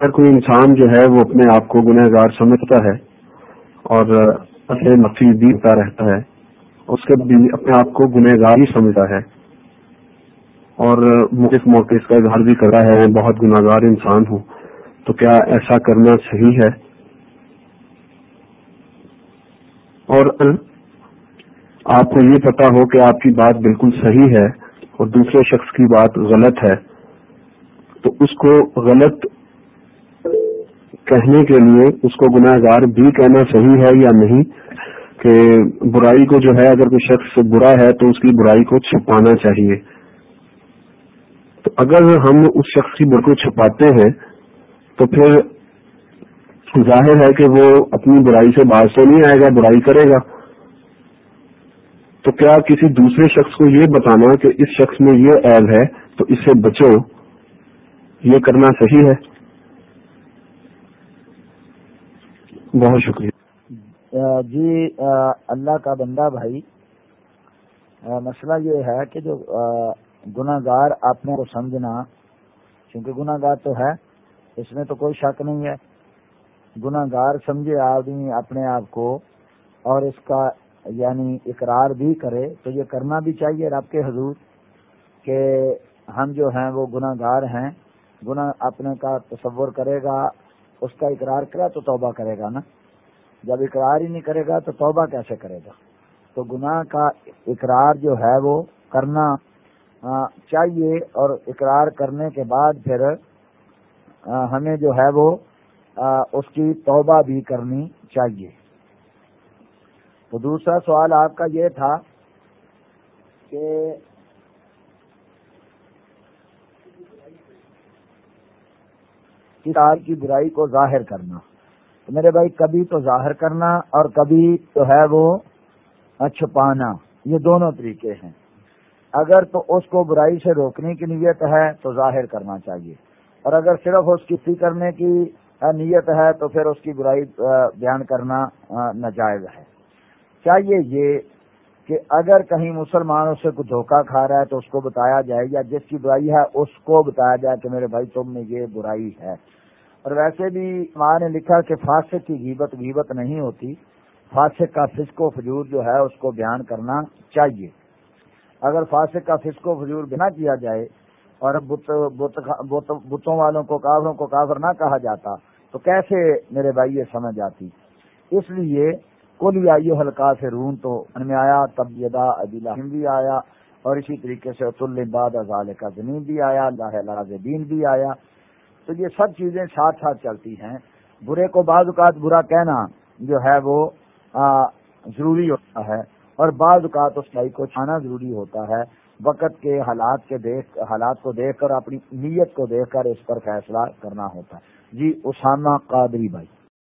اگر کوئی انسان جو ہے وہ اپنے آپ کو گنہ گار سمجھتا ہے اور نفی دیتا رہتا ہے، اس کے بھی اپنے آپ کو گنہ گار ہی سمجھتا ہے۔ اور مختلف موقع اس کا اظہار بھی کر رہا ہے بہت گناہ گار انسان ہوں۔ تو کیا ایسا کرنا صحیح ہے؟ اور آپ کو یہ پتا ہو کہ آپ کی بات بالکل صحیح ہے اور دوسرے شخص کی بات غلط ہے، تو اس کو غلط کہنے کے لیے اس کو گناہ گار بھی کہنا صحیح ہے یا نہیں کہ برائی کو جو ہے اگر کوئی شخص برا ہے تو اس کی برائی کو چھپانا چاہیے۔ تو اگر ہم اس شخص کی برائی کو چھپاتے ہیں تو پھر ظاہر ہے کہ وہ اپنی برائی سے باز تو نہیں آئے گا، برائی کرے گا۔ تو کیا کسی دوسرے شخص کو یہ بتانا کہ اس شخص میں یہ عیب ہے تو اس سے بچو، یہ کرنا صحیح ہے؟ بہت شکریہ۔ جی اللہ کا بندہ بھائی مسئلہ یہ ہے کہ جو گناہ گار اپنے کو سمجھنا کیونکہ گناہ گار تو ہے، اس میں تو کوئی شک نہیں ہے۔ گناہ گار سمجھے آدمی اپنے آپ کو اور اس کا یعنی اقرار بھی کرے، تو یہ کرنا بھی چاہیے رب کے حضور کہ ہم جو ہیں وہ گناہ گار ہیں، گناہ اپنے کا تصور کرے گا اس کا اقرار کرا تو توبہ کرے گا نا۔ جب اقرار ہی نہیں کرے گا تو توبہ کیسے کرے گا؟ تو گناہ کا اقرار جو ہے وہ کرنا چاہیے اور اقرار کرنے کے بعد پھر ہمیں جو ہے وہ اس کی توبہ بھی کرنی چاہیے۔ تو دوسرا سوال آپ کا یہ تھا کہ کتاب کی برائی کو ظاہر کرنا۔ تو میرے بھائی، کبھی تو ظاہر کرنا اور کبھی تو ہے وہ چھپانا، یہ دونوں طریقے ہیں۔ اگر تو اس کو برائی سے روکنے کی نیت ہے تو ظاہر کرنا چاہیے۔ اور اگر صرف اس کی فی کرنے کی نیت ہے تو پھر اس کی برائی بیان کرنا ناجائز ہے۔ چاہیے یہ کہ اگر کہیں مسلمانوں سے کوئی دھوکہ کھا رہا ہے تو اس کو بتایا جائے یا جس کی برائی ہے اس کو بتایا جائے کہ میرے بھائی تم میں یہ برائی ہے۔ اور ویسے بھی ماں نے لکھا کہ فاسق کی غیبت غیبت نہیں ہوتی۔ فاسق کا فسق و فجور جو ہے اس کو بیان کرنا چاہیے۔ اگر فاسق کا فسق و فجور بنا کیا جائے اور بتوں والوں کو، کافروں کو کافر نہ کہا جاتا تو کیسے میرے بھائی یہ سمجھ آتی؟ اس لیے کل آئیو ہلکا سے رون تو ان میں آیا، تب یدا ابیلا بھی آیا، اور اسی طریقے سے تل باد ازال کا زمین بھی آیا، اللہ دین بھی آیا۔ تو یہ سب چیزیں ساتھ ساتھ چلتی ہیں۔ برے کو بعض اوقات برا کہنا جو ہے وہ ضروری ہوتا ہے، اور بعض اوقات اس بھائی کو چھانا ضروری ہوتا ہے۔ وقت کے حالات کے دیکھ، حالات کو دیکھ کر، اپنی نیت کو دیکھ کر اس پر فیصلہ کرنا ہوتا ہے۔ جی اسامہ قادری بھائی۔